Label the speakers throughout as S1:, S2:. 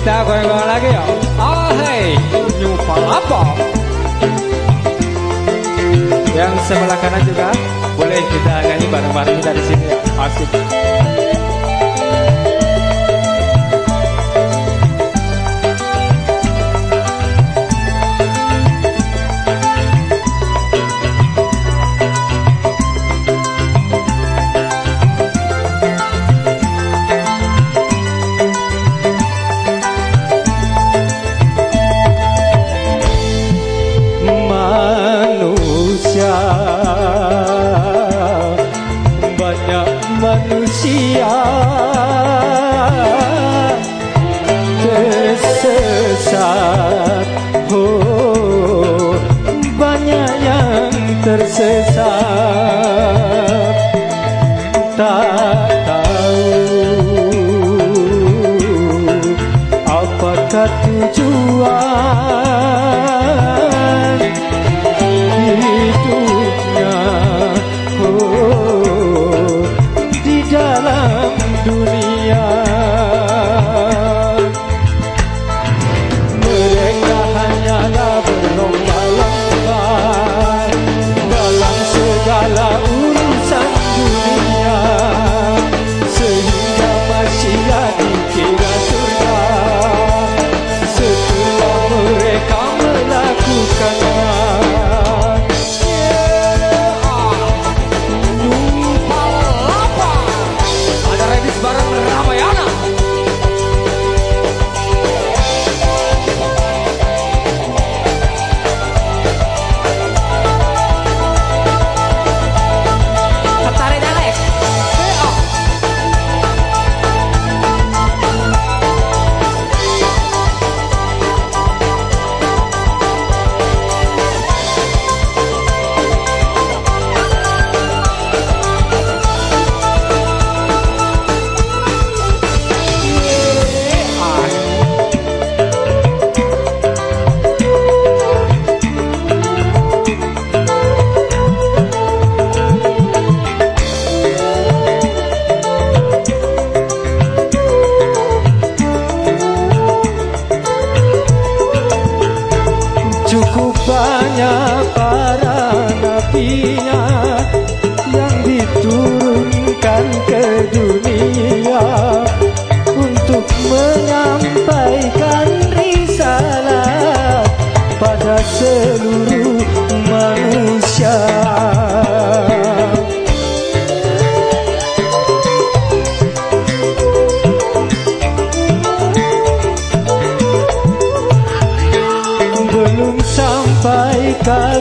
S1: Kita goyang-goyang lagi ya. Oh hey, nyupa apa? Yang sebelah kanan juga boleh kita nyanyi bareng-bareng kita di sini ya. Asik.
S2: Tersesat. Tak tahu apakah tujuan hidupnya. Oh Semuanya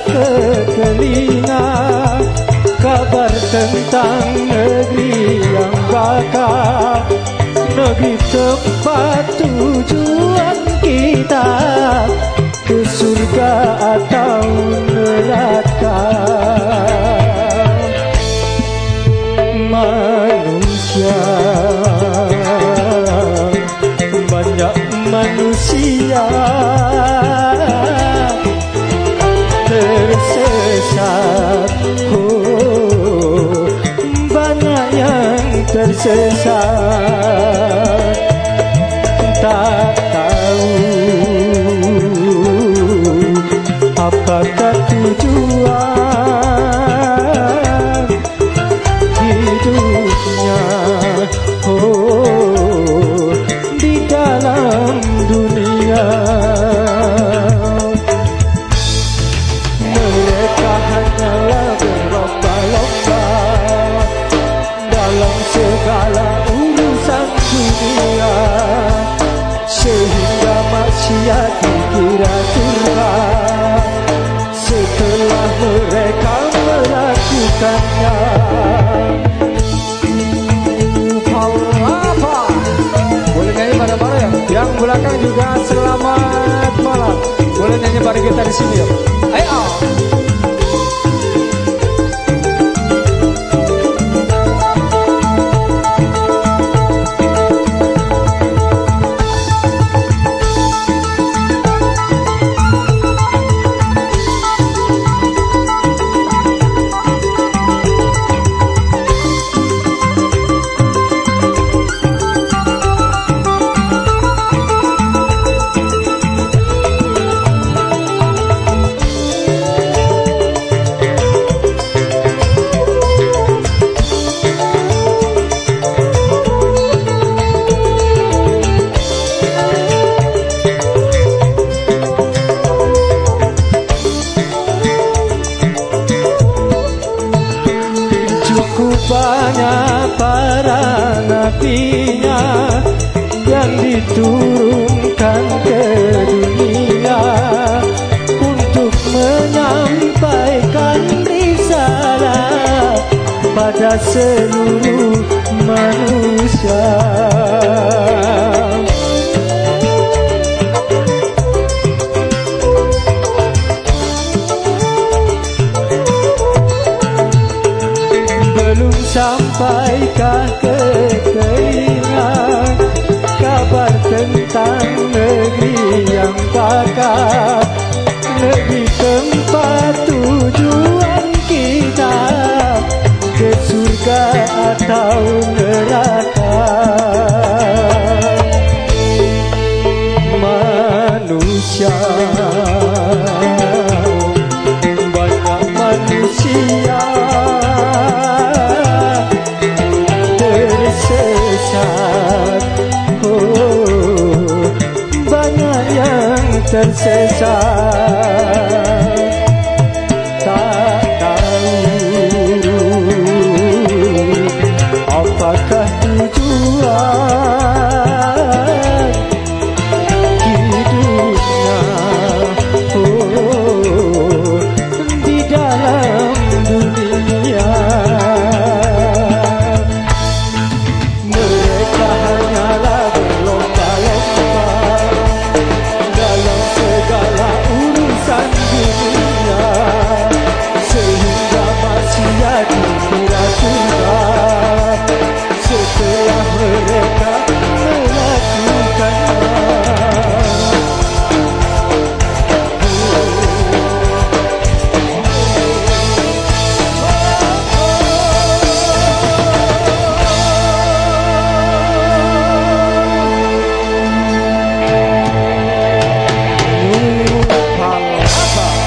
S2: ke telinga kabar tentang negeri yang bakal negeri tempat tujuan kita ke surga atau neraka. Manusia tersesat tak tahu apakah tujuan segala urusan dunia sehingga maksiat dikira surga setelah mereka melakukannya
S1: Apa? Boleh nyanyi bareng-bareng ya. Yang belakang juga selamat malam. Boleh nyanyi bareng kita di sini ya. Ayo.
S2: Rupanya para nabinya Yang diturunkan ke dunia Untuk menyampaikan risalah Pada seluruh manusia sampaikah ke kein